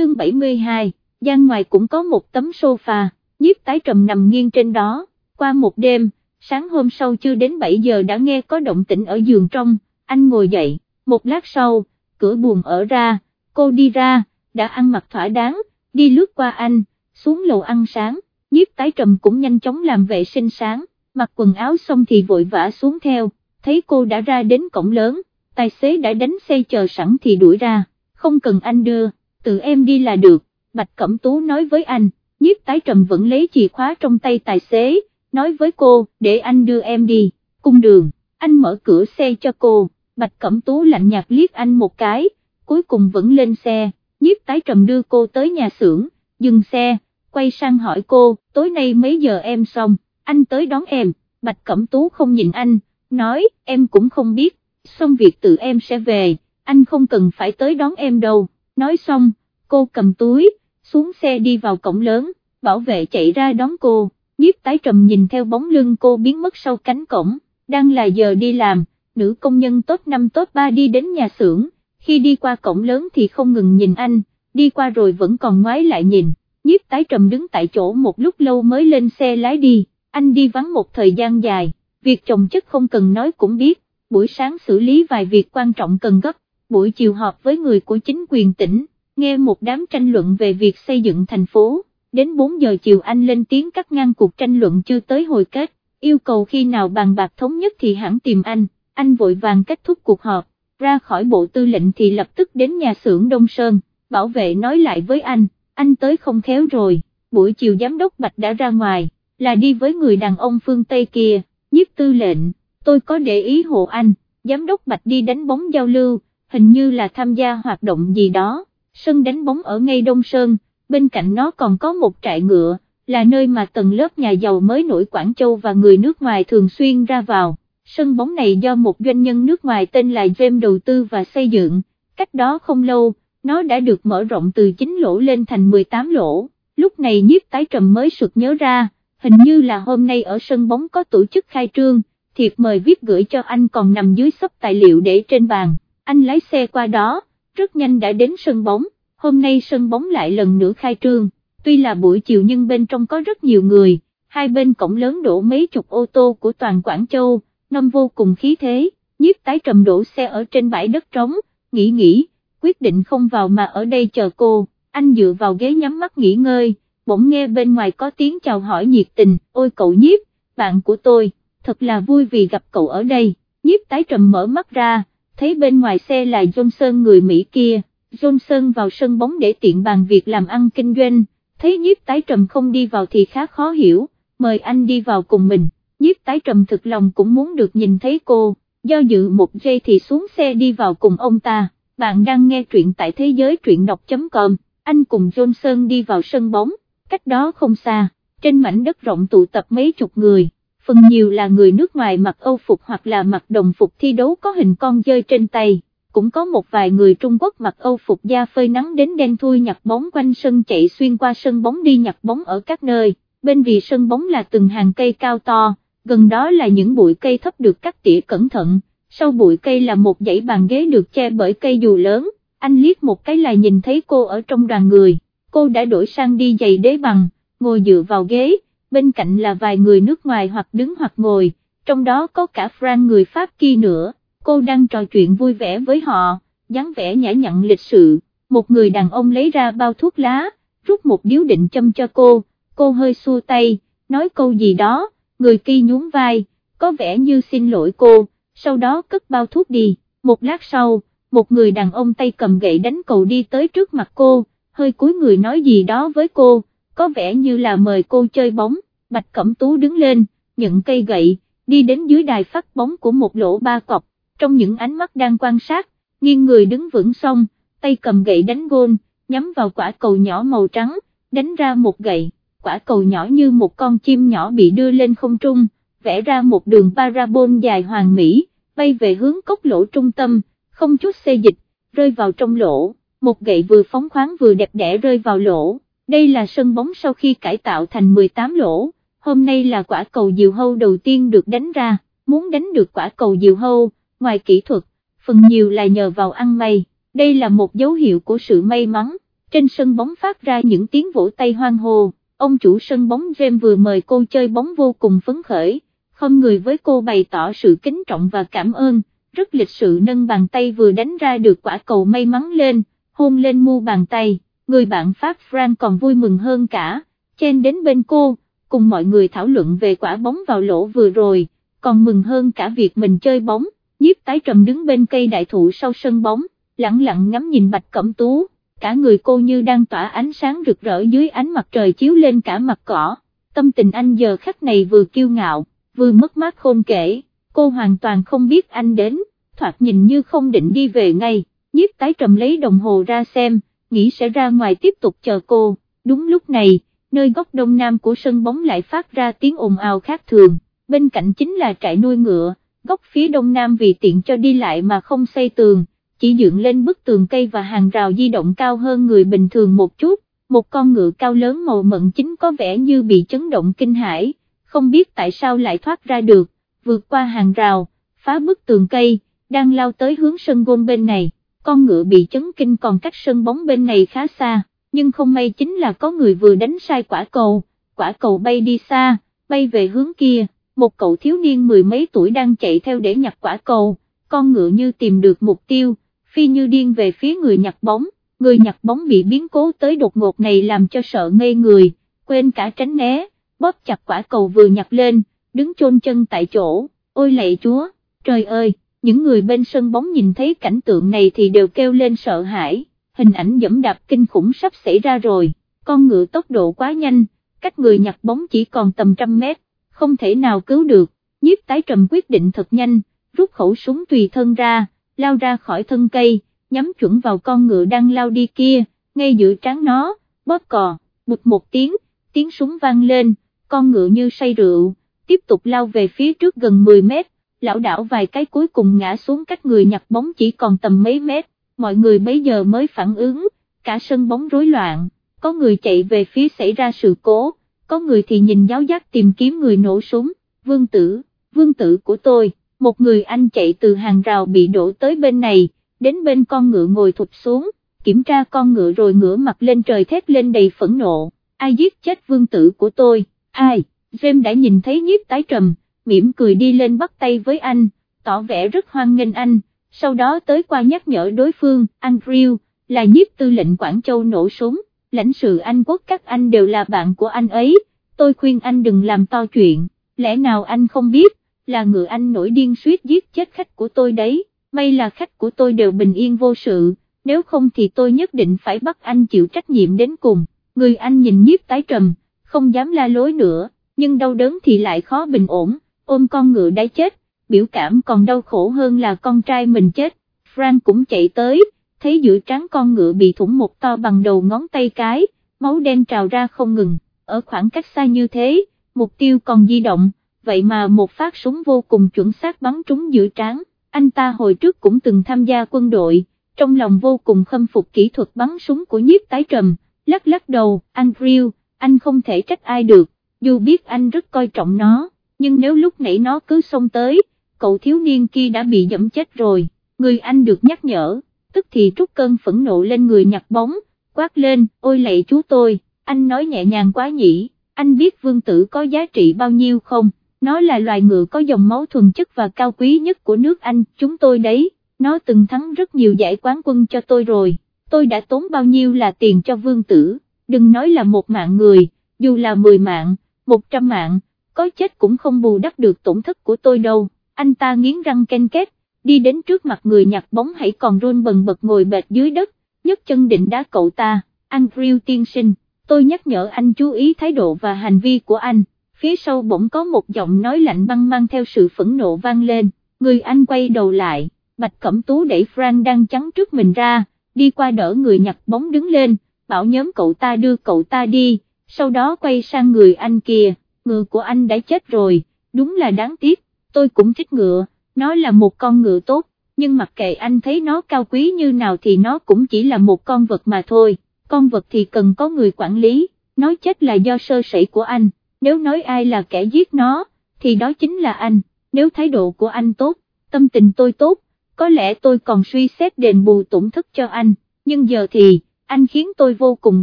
chương 72, gian ngoài cũng có một tấm sofa, nhiếp tái trầm nằm nghiêng trên đó, qua một đêm, sáng hôm sau chưa đến 7 giờ đã nghe có động tĩnh ở giường trong, anh ngồi dậy, một lát sau, cửa buồn ở ra, cô đi ra, đã ăn mặc thỏa đáng, đi lướt qua anh, xuống lầu ăn sáng, nhiếp tái trầm cũng nhanh chóng làm vệ sinh sáng, mặc quần áo xong thì vội vã xuống theo, thấy cô đã ra đến cổng lớn, tài xế đã đánh xe chờ sẵn thì đuổi ra, không cần anh đưa, tự em đi là được, Bạch Cẩm Tú nói với anh, nhiếp tái trầm vẫn lấy chìa khóa trong tay tài xế, nói với cô, để anh đưa em đi, cung đường, anh mở cửa xe cho cô, Bạch Cẩm Tú lạnh nhạt liếc anh một cái, cuối cùng vẫn lên xe, nhiếp tái trầm đưa cô tới nhà xưởng, dừng xe, quay sang hỏi cô, tối nay mấy giờ em xong, anh tới đón em, Bạch Cẩm Tú không nhìn anh, nói, em cũng không biết, xong việc tự em sẽ về, anh không cần phải tới đón em đâu, nói xong, cô cầm túi, xuống xe đi vào cổng lớn, bảo vệ chạy ra đón cô, nhiếp tái trầm nhìn theo bóng lưng cô biến mất sau cánh cổng, đang là giờ đi làm, nữ công nhân tốt năm tốt 3 đi đến nhà xưởng, khi đi qua cổng lớn thì không ngừng nhìn anh, đi qua rồi vẫn còn ngoái lại nhìn, nhiếp tái trầm đứng tại chỗ một lúc lâu mới lên xe lái đi, anh đi vắng một thời gian dài, việc chồng chất không cần nói cũng biết, buổi sáng xử lý vài việc quan trọng cần gấp, buổi chiều họp với người của chính quyền tỉnh, nghe một đám tranh luận về việc xây dựng thành phố, đến 4 giờ chiều anh lên tiếng cắt ngang cuộc tranh luận chưa tới hồi kết, yêu cầu khi nào bàn bạc thống nhất thì hãng tìm anh, anh vội vàng kết thúc cuộc họp, ra khỏi bộ tư lệnh thì lập tức đến nhà xưởng Đông Sơn, bảo vệ nói lại với anh, anh tới không khéo rồi, buổi chiều giám đốc Bạch đã ra ngoài, là đi với người đàn ông phương Tây kia, nhiếp tư lệnh, tôi có để ý hộ anh, giám đốc Bạch đi đánh bóng giao lưu, hình như là tham gia hoạt động gì đó, sân đánh bóng ở ngay Đông Sơn, bên cạnh nó còn có một trại ngựa, là nơi mà tầng lớp nhà giàu mới nổi Quảng Châu và người nước ngoài thường xuyên ra vào. Sân bóng này do một doanh nhân nước ngoài tên là James đầu tư và xây dựng, cách đó không lâu, nó đã được mở rộng từ 9 lỗ lên thành 18 lỗ, lúc này nhiếp tái trầm mới sực nhớ ra, hình như là hôm nay ở sân bóng có tổ chức khai trương, thiệp mời viết gửi cho anh còn nằm dưới sắp tài liệu để trên bàn, anh lái xe qua đó, rất nhanh đã đến sân bóng, hôm nay sân bóng lại lần nữa khai trương, tuy là buổi chiều nhưng bên trong có rất nhiều người, hai bên cổng lớn đổ mấy chục ô tô của toàn Quảng Châu, năm vô cùng khí thế, nhiếp tái trầm đổ xe ở trên bãi đất trống, nghĩ nghĩ, quyết định không vào mà ở đây chờ cô, anh dựa vào ghế nhắm mắt nghỉ ngơi, bỗng nghe bên ngoài có tiếng chào hỏi nhiệt tình, ôi cậu nhiếp, bạn của tôi, thật là vui vì gặp cậu ở đây, nhiếp tái trầm mở mắt ra, thấy bên ngoài xe là Johnson người Mỹ kia, Johnson vào sân bóng để tiện bàn việc làm ăn kinh doanh, thấy nhiếp tái trầm không đi vào thì khá khó hiểu, mời anh đi vào cùng mình, nhiếp tái trầm thực lòng cũng muốn được nhìn thấy cô, do dự một giây thì xuống xe đi vào cùng ông ta, bạn đang nghe truyện tại thế giới truyện đọc.com, anh cùng Johnson đi vào sân bóng, cách đó không xa, trên mảnh đất rộng tụ tập mấy chục người phần nhiều là người nước ngoài mặc Âu phục hoặc là mặc đồng phục thi đấu có hình con dơi trên tay, cũng có một vài người Trung Quốc mặc Âu phục da phơi nắng đến đen thui nhặt bóng quanh sân chạy xuyên qua sân bóng đi nhặt bóng ở các nơi, bên vì sân bóng là từng hàng cây cao to, gần đó là những bụi cây thấp được cắt tỉa cẩn thận, sau bụi cây là một dãy bàn ghế được che bởi cây dù lớn, anh liếc một cái là nhìn thấy cô ở trong đoàn người, cô đã đổi sang đi giày đế bằng, ngồi dựa vào ghế bên cạnh là vài người nước ngoài hoặc đứng hoặc ngồi, trong đó có cả Frank người Pháp kia nữa, cô đang trò chuyện vui vẻ với họ, dáng vẻ nhã nhặn lịch sự, một người đàn ông lấy ra bao thuốc lá, rút một điếu định châm cho cô, cô hơi xua tay, nói câu gì đó, người kia nhún vai, có vẻ như xin lỗi cô, sau đó cất bao thuốc đi, một lát sau, một người đàn ông tay cầm gậy đánh cầu đi tới trước mặt cô, hơi cúi người nói gì đó với cô, có vẻ như là mời cô chơi bóng, Bạch Cẩm Tú đứng lên, nhận cây gậy, đi đến dưới đài phát bóng của một lỗ ba cọc, trong những ánh mắt đang quan sát, nghiêng người đứng vững xong, tay cầm gậy đánh gôn, nhắm vào quả cầu nhỏ màu trắng, đánh ra một gậy, quả cầu nhỏ như một con chim nhỏ bị đưa lên không trung, vẽ ra một đường parabol dài hoàn mỹ, bay về hướng cốc lỗ trung tâm, không chút xê dịch, rơi vào trong lỗ, một gậy vừa phóng khoáng vừa đẹp đẽ rơi vào lỗ đây là sân bóng sau khi cải tạo thành 18 lỗ, hôm nay là quả cầu diều hâu đầu tiên được đánh ra, muốn đánh được quả cầu diều hâu, ngoài kỹ thuật, phần nhiều là nhờ vào ăn may, đây là một dấu hiệu của sự may mắn, trên sân bóng phát ra những tiếng vỗ tay hoang hồ, ông chủ sân bóng James vừa mời cô chơi bóng vô cùng phấn khởi, không người với cô bày tỏ sự kính trọng và cảm ơn, rất lịch sự nâng bàn tay vừa đánh ra được quả cầu may mắn lên, hôn lên mu bàn tay, người bạn Pháp Frank còn vui mừng hơn cả, chen đến bên cô, cùng mọi người thảo luận về quả bóng vào lỗ vừa rồi, còn mừng hơn cả việc mình chơi bóng, nhiếp tái trầm đứng bên cây đại thụ sau sân bóng, lặng lặng ngắm nhìn bạch cẩm tú, cả người cô như đang tỏa ánh sáng rực rỡ dưới ánh mặt trời chiếu lên cả mặt cỏ, tâm tình anh giờ khắc này vừa kiêu ngạo, vừa mất mát khôn kể, cô hoàn toàn không biết anh đến, thoạt nhìn như không định đi về ngay, nhiếp tái trầm lấy đồng hồ ra xem, nghĩ sẽ ra ngoài tiếp tục chờ cô, đúng lúc này, nơi góc đông nam của sân bóng lại phát ra tiếng ồn ào khác thường, bên cạnh chính là trại nuôi ngựa, góc phía đông nam vì tiện cho đi lại mà không xây tường, chỉ dựng lên bức tường cây và hàng rào di động cao hơn người bình thường một chút, một con ngựa cao lớn màu mận chính có vẻ như bị chấn động kinh hãi, không biết tại sao lại thoát ra được, vượt qua hàng rào, phá bức tường cây, đang lao tới hướng sân gôn bên này, con ngựa bị chấn kinh còn cách sân bóng bên này khá xa, nhưng không may chính là có người vừa đánh sai quả cầu, quả cầu bay đi xa, bay về hướng kia, một cậu thiếu niên mười mấy tuổi đang chạy theo để nhặt quả cầu, con ngựa như tìm được mục tiêu, phi như điên về phía người nhặt bóng, người nhặt bóng bị biến cố tới đột ngột này làm cho sợ ngây người, quên cả tránh né, bóp chặt quả cầu vừa nhặt lên, đứng chôn chân tại chỗ, ôi lạy chúa, trời ơi, những người bên sân bóng nhìn thấy cảnh tượng này thì đều kêu lên sợ hãi, hình ảnh dẫm đạp kinh khủng sắp xảy ra rồi, con ngựa tốc độ quá nhanh, cách người nhặt bóng chỉ còn tầm trăm mét, không thể nào cứu được, nhiếp tái trầm quyết định thật nhanh, rút khẩu súng tùy thân ra, lao ra khỏi thân cây, nhắm chuẩn vào con ngựa đang lao đi kia, ngay giữa trán nó, bóp cò, bụt một tiếng, tiếng súng vang lên, con ngựa như say rượu, tiếp tục lao về phía trước gần 10 mét, lão đảo vài cái cuối cùng ngã xuống cách người nhặt bóng chỉ còn tầm mấy mét, mọi người bấy giờ mới phản ứng, cả sân bóng rối loạn, có người chạy về phía xảy ra sự cố, có người thì nhìn giáo giác tìm kiếm người nổ súng, vương tử, vương tử của tôi, một người anh chạy từ hàng rào bị đổ tới bên này, đến bên con ngựa ngồi thụt xuống, kiểm tra con ngựa rồi ngửa mặt lên trời thét lên đầy phẫn nộ, ai giết chết vương tử của tôi, ai, James đã nhìn thấy nhiếp tái trầm, mỉm cười đi lên bắt tay với anh, tỏ vẻ rất hoan nghênh anh, sau đó tới qua nhắc nhở đối phương, Andrew, là nhiếp tư lệnh Quảng Châu nổ súng, lãnh sự Anh quốc các anh đều là bạn của anh ấy, tôi khuyên anh đừng làm to chuyện, lẽ nào anh không biết, là ngựa anh nổi điên suýt giết chết khách của tôi đấy, may là khách của tôi đều bình yên vô sự, nếu không thì tôi nhất định phải bắt anh chịu trách nhiệm đến cùng, người anh nhìn nhiếp tái trầm, không dám la lối nữa, nhưng đau đớn thì lại khó bình ổn, ôm con ngựa đã chết, biểu cảm còn đau khổ hơn là con trai mình chết, Frank cũng chạy tới, thấy giữa trán con ngựa bị thủng một to bằng đầu ngón tay cái, máu đen trào ra không ngừng, ở khoảng cách xa như thế, mục tiêu còn di động, vậy mà một phát súng vô cùng chuẩn xác bắn trúng giữa trán, anh ta hồi trước cũng từng tham gia quân đội, trong lòng vô cùng khâm phục kỹ thuật bắn súng của nhiếp tái trầm, lắc lắc đầu, Andrew, anh không thể trách ai được, dù biết anh rất coi trọng nó, nhưng nếu lúc nãy nó cứ xông tới, cậu thiếu niên kia đã bị dẫm chết rồi, người anh được nhắc nhở, tức thì trút cơn phẫn nộ lên người nhặt bóng, quát lên, ôi lạy chú tôi, anh nói nhẹ nhàng quá nhỉ, anh biết vương tử có giá trị bao nhiêu không, nó là loài ngựa có dòng máu thuần chất và cao quý nhất của nước Anh, chúng tôi đấy, nó từng thắng rất nhiều giải quán quân cho tôi rồi, tôi đã tốn bao nhiêu là tiền cho vương tử, đừng nói là một mạng người, dù là 10 mạng, 100 mạng, có chết cũng không bù đắp được tổn thất của tôi đâu, anh ta nghiến răng ken két, đi đến trước mặt người nhặt bóng hãy còn run bần bật ngồi bệt dưới đất, nhấc chân định đá cậu ta, Andrew tiên sinh, tôi nhắc nhở anh chú ý thái độ và hành vi của anh, phía sau bỗng có một giọng nói lạnh băng mang theo sự phẫn nộ vang lên, người anh quay đầu lại, Bạch Cẩm Tú đẩy Frank đang trắng trước mình ra, đi qua đỡ người nhặt bóng đứng lên, bảo nhóm cậu ta đưa cậu ta đi, sau đó quay sang người anh kia, ngựa của anh đã chết rồi, đúng là đáng tiếc, tôi cũng thích ngựa, nó là một con ngựa tốt, nhưng mặc kệ anh thấy nó cao quý như nào thì nó cũng chỉ là một con vật mà thôi, con vật thì cần có người quản lý, nói chết là do sơ sẩy của anh, nếu nói ai là kẻ giết nó, thì đó chính là anh, nếu thái độ của anh tốt, tâm tình tôi tốt, có lẽ tôi còn suy xét đền bù tổn thất cho anh, nhưng giờ thì, anh khiến tôi vô cùng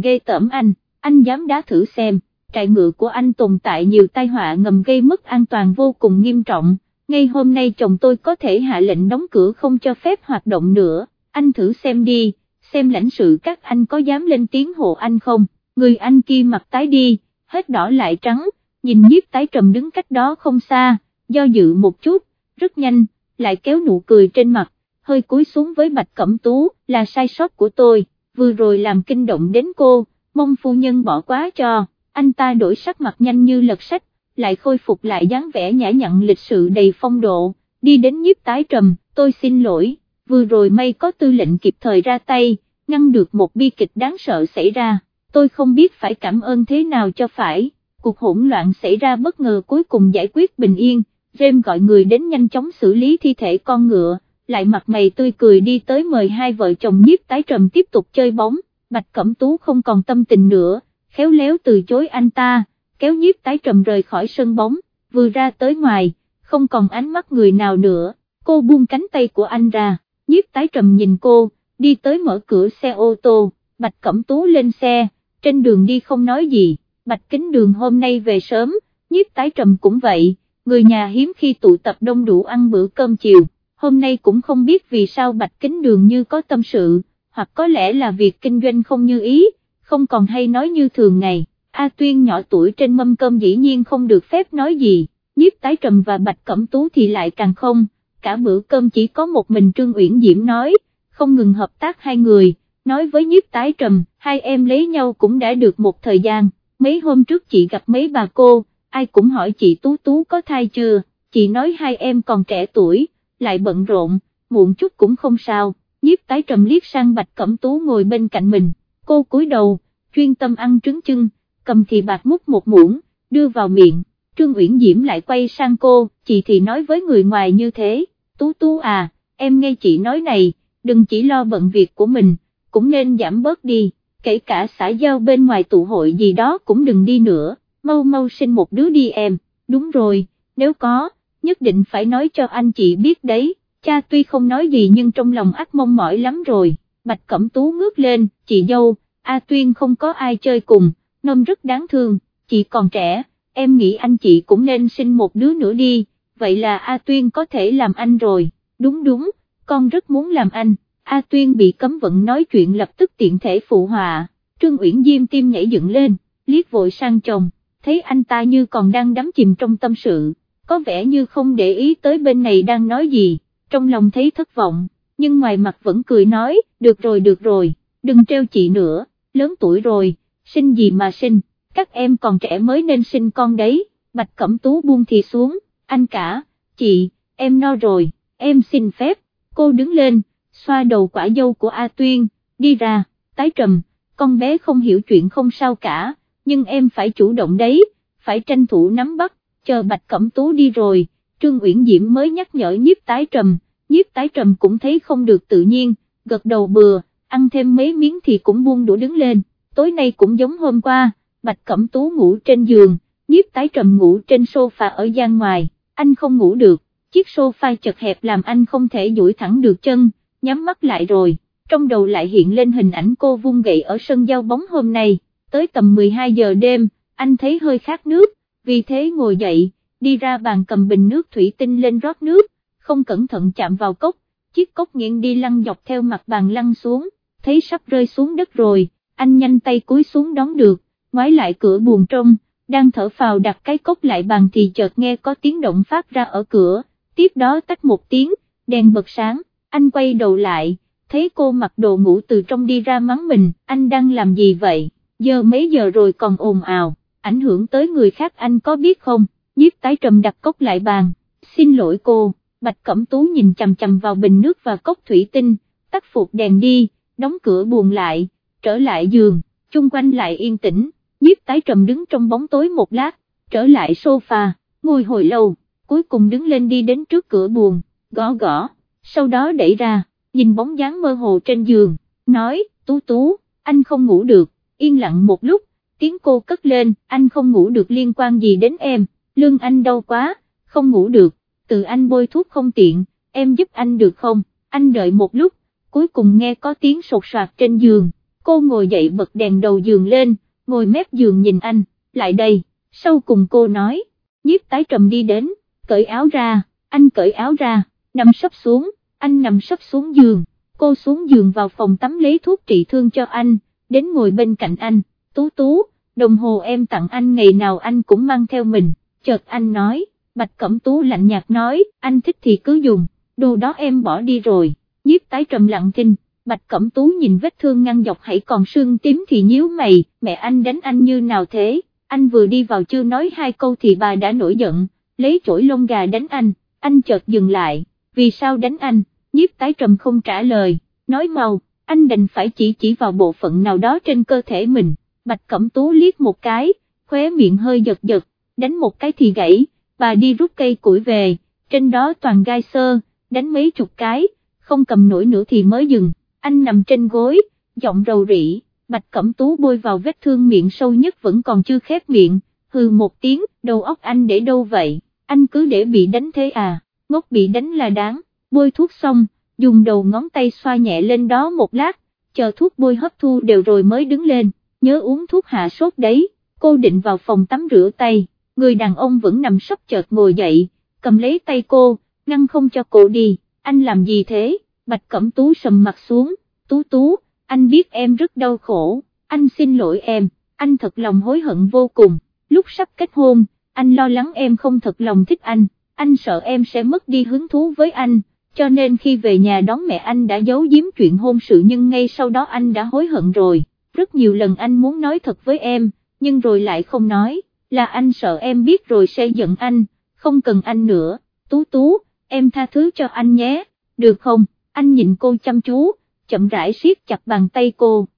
ghê tởm anh, anh dám đá thử xem, trại ngựa của anh tồn tại nhiều tai họa ngầm gây mất an toàn vô cùng nghiêm trọng, ngay hôm nay chồng tôi có thể hạ lệnh đóng cửa không cho phép hoạt động nữa, anh thử xem đi, xem lãnh sự các anh có dám lên tiếng hộ anh không, người anh kia mặt tái đi, hết đỏ lại trắng, nhìn nhiếp tái trầm đứng cách đó không xa, do dự một chút, rất nhanh, lại kéo nụ cười trên mặt, hơi cúi xuống với Bạch Cẩm Tú, là sai sót của tôi, vừa rồi làm kinh động đến cô, mong phu nhân bỏ quá cho, anh ta đổi sắc mặt nhanh như lật sách, lại khôi phục lại dáng vẻ nhã nhặn lịch sự đầy phong độ, đi đến nhiếp tái trầm, tôi xin lỗi, vừa rồi may có tư lệnh kịp thời ra tay, ngăn được một bi kịch đáng sợ xảy ra, tôi không biết phải cảm ơn thế nào cho phải, cuộc hỗn loạn xảy ra bất ngờ cuối cùng giải quyết bình yên, James gọi người đến nhanh chóng xử lý thi thể con ngựa, lại mặt mày tươi cười đi tới mời hai vợ chồng nhiếp tái trầm tiếp tục chơi bóng, Bạch Cẩm Tú không còn tâm tình nữa, khéo léo từ chối anh ta, kéo nhiếp tái trầm rời khỏi sân bóng, vừa ra tới ngoài, không còn ánh mắt người nào nữa, cô buông cánh tay của anh ra, nhiếp tái trầm nhìn cô, đi tới mở cửa xe ô tô, Bạch Cẩm Tú lên xe, trên đường đi không nói gì, Bạch Kính Đường hôm nay về sớm, nhiếp tái trầm cũng vậy, người nhà hiếm khi tụ tập đông đủ ăn bữa cơm chiều, hôm nay cũng không biết vì sao Bạch Kính Đường như có tâm sự, hoặc có lẽ là việc kinh doanh không như ý, không còn hay nói như thường ngày, A Tuyên nhỏ tuổi trên mâm cơm dĩ nhiên không được phép nói gì, nhiếp tái trầm và Bạch Cẩm Tú thì lại càng không, cả bữa cơm chỉ có một mình Trương Uyển Diễm nói, không ngừng hợp tác hai người, nói với nhiếp tái trầm, hai em lấy nhau cũng đã được một thời gian, mấy hôm trước chị gặp mấy bà cô, ai cũng hỏi chị Tú Tú có thai chưa, chị nói hai em còn trẻ tuổi, lại bận rộn, muộn chút cũng không sao, nhiếp tái trầm liếc sang Bạch Cẩm Tú ngồi bên cạnh mình, cô cúi đầu, chuyên tâm ăn trứng chưng, cầm thì bạc múc một muỗng, đưa vào miệng, Trương Uyển Diễm lại quay sang cô, chị thì nói với người ngoài như thế, Tú Tú à, em nghe chị nói này, đừng chỉ lo bận việc của mình, cũng nên giảm bớt đi, kể cả xã giao bên ngoài tụ hội gì đó cũng đừng đi nữa, mau mau sinh một đứa đi em, đúng rồi, nếu có, nhất định phải nói cho anh chị biết đấy, cha tuy không nói gì nhưng trong lòng ác mong mỏi lắm rồi, Bạch Cẩm Tú ngước lên, chị dâu, A Tuyên không có ai chơi cùng, nôm rất đáng thương, chị còn trẻ, em nghĩ anh chị cũng nên sinh một đứa nữa đi, vậy là A Tuyên có thể làm anh rồi, đúng đúng, con rất muốn làm anh. A Tuyên bị cấm vận nói chuyện lập tức tiện thể phụ họa, Trương Uyển Diêm tim nhảy dựng lên, liếc vội sang chồng, thấy anh ta như còn đang đắm chìm trong tâm sự, có vẻ như không để ý tới bên này đang nói gì, trong lòng thấy thất vọng, nhưng ngoài mặt vẫn cười nói, được rồi được rồi, đừng treo chị nữa, lớn tuổi rồi, sinh gì mà sinh, các em còn trẻ mới nên sinh con đấy, Bạch Cẩm Tú buông thì xuống, anh cả, chị, em no rồi, em xin phép, cô đứng lên, xoa đầu quả dâu của A Tuyên, đi ra, tái trầm, con bé không hiểu chuyện không sao cả, nhưng em phải chủ động đấy, phải tranh thủ nắm bắt, chờ Bạch Cẩm Tú đi rồi, Trương Uyển Diễm mới nhắc nhở nhiếp tái trầm, nhiếp tái trầm cũng thấy không được tự nhiên, gật đầu bừa, ăn thêm mấy miếng thì cũng buông đũa đứng lên, tối nay cũng giống hôm qua, Bạch Cẩm Tú ngủ trên giường, nhiếp tái trầm ngủ trên sofa ở gian ngoài, anh không ngủ được, chiếc sofa chật hẹp làm anh không thể duỗi thẳng được chân, nhắm mắt lại rồi, trong đầu lại hiện lên hình ảnh cô vung gậy ở sân giao bóng hôm nay, tới tầm 12 giờ đêm, anh thấy hơi khát nước, vì thế ngồi dậy, đi ra bàn cầm bình nước thủy tinh lên rót nước, không cẩn thận chạm vào cốc, chiếc cốc nghiện đi lăn dọc theo mặt bàn lăn xuống, thấy sắp rơi xuống đất rồi, anh nhanh tay cúi xuống đón được, ngoái lại cửa buồn trong, đang thở phào đặt cái cốc lại bàn thì chợt nghe có tiếng động phát ra ở cửa, tiếp đó tách một tiếng, đèn bật sáng, anh quay đầu lại, thấy cô mặc đồ ngủ từ trong đi ra mắng mình, anh đang làm gì vậy, giờ mấy giờ rồi còn ồn ào, ảnh hưởng tới người khác anh có biết không, nhiếp tái trầm đặt cốc lại bàn, xin lỗi cô, Bạch Cẩm Tú nhìn chầm chầm vào bình nước và cốc thủy tinh, tắt phục đèn đi, đóng cửa buồn lại, trở lại giường, chung quanh lại yên tĩnh, nhiếp tái trầm đứng trong bóng tối một lát, trở lại sofa, ngồi hồi lâu, cuối cùng đứng lên đi đến trước cửa buồn, gõ gõ, sau đó đẩy ra, nhìn bóng dáng mơ hồ trên giường, nói, tú tú, anh không ngủ được, yên lặng một lúc, tiếng cô cất lên, anh không ngủ được liên quan gì đến em, lương anh đau quá, không ngủ được, từ anh bôi thuốc không tiện, em giúp anh được không, anh đợi một lúc, cuối cùng nghe có tiếng sột soạt trên giường, cô ngồi dậy bật đèn đầu giường lên, ngồi mép giường nhìn anh, lại đây, sau cùng cô nói, nhiếp tái trầm đi đến, cởi áo ra, anh cởi áo ra, nằm sấp xuống, anh nằm sấp xuống giường, cô xuống giường vào phòng tắm lấy thuốc trị thương cho anh, đến ngồi bên cạnh anh, tú tú, đồng hồ em tặng anh ngày nào anh cũng mang theo mình, chợt anh nói, Bạch Cẩm Tú lạnh nhạt nói, anh thích thì cứ dùng, đồ đó em bỏ đi rồi, nhiếp tái trầm lặng thinh, Bạch Cẩm Tú nhìn vết thương ngăn dọc hãy còn sưng tím thì nhíu mày, mẹ anh đánh anh như nào thế, anh vừa đi vào chưa nói hai câu thì bà đã nổi giận, lấy chổi lông gà đánh anh, anh chợt dừng lại, vì sao đánh anh, nhiếp tái trầm không trả lời, nói mau, anh đành phải chỉ chỉ vào bộ phận nào đó trên cơ thể mình, Bạch Cẩm Tú liếc một cái, khóe miệng hơi giật giật, đánh một cái thì gãy, bà đi rút cây củi về, trên đó toàn gai sơ, đánh mấy chục cái, không cầm nổi nữa thì mới dừng, anh nằm trên gối, giọng rầu rĩ, Bạch Cẩm Tú bôi vào vết thương miệng sâu nhất vẫn còn chưa khép miệng, hừ một tiếng, đầu óc anh để đâu vậy, anh cứ để bị đánh thế à, ngốc bị đánh là đáng, bôi thuốc xong, dùng đầu ngón tay xoa nhẹ lên đó một lát, chờ thuốc bôi hấp thu đều rồi mới đứng lên, nhớ uống thuốc hạ sốt đấy, cô định vào phòng tắm rửa tay, người đàn ông vẫn nằm sấp chợt ngồi dậy, cầm lấy tay cô, ngăn không cho cô đi, anh làm gì thế, bạch cẩm tú sầm mặt xuống, tú tú, anh biết em rất đau khổ, anh xin lỗi em, anh thật lòng hối hận vô cùng, lúc sắp kết hôn, anh lo lắng em không thật lòng thích anh, anh sợ em sẽ mất đi hứng thú với anh, cho nên khi về nhà đón mẹ anh đã giấu giếm chuyện hôn sự nhưng ngay sau đó anh đã hối hận rồi, rất nhiều lần anh muốn nói thật với em, nhưng rồi lại không nói, là anh sợ em biết rồi sẽ giận anh, không cần anh nữa, tú tú, em tha thứ cho anh nhé, được không, anh nhìn cô chăm chú, chậm rãi siết chặt bàn tay cô.